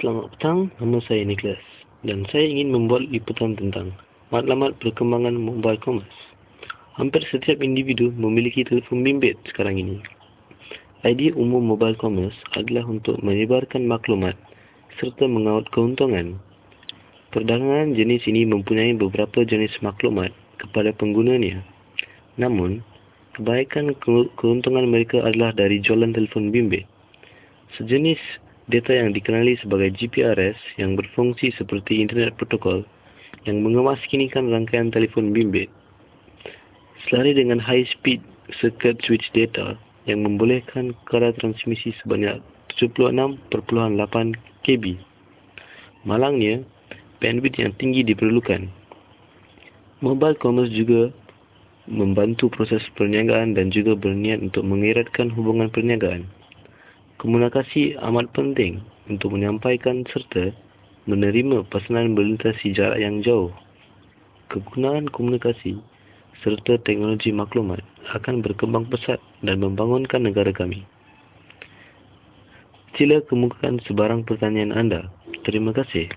Selamat petang, nama saya Nicholas dan saya ingin membuat liputan tentang matlamat perkembangan mobile commerce. Hampir setiap individu memiliki telefon bimbit sekarang ini. Idea umum mobile commerce adalah untuk menyebarkan maklumat serta mengawal keuntungan. Perdagangan jenis ini mempunyai beberapa jenis maklumat kepada penggunanya. Namun, kebaikan keuntungan mereka adalah dari jualan telefon bimbit. Sejenis data yang dikenali sebagai GPRS yang berfungsi seperti internet protokol yang mengemaskinikan rangkaian telefon bimbit. Selari dengan high speed circuit switch data yang membolehkan kadar transmisi sebanyak 76.8 KB. Malangnya, bandwidth yang tinggi diperlukan. Mobile commerce juga membantu proses perniagaan dan juga berniat untuk mengeratkan hubungan perniagaan komunikasi amat penting untuk menyampaikan serta menerima pesanan melintasi jarak yang jauh. Kegunaan komunikasi serta teknologi maklumat akan berkembang pesat dan membangunkan negara kami. Sila kemukakan sebarang pertanyaan anda. Terima kasih.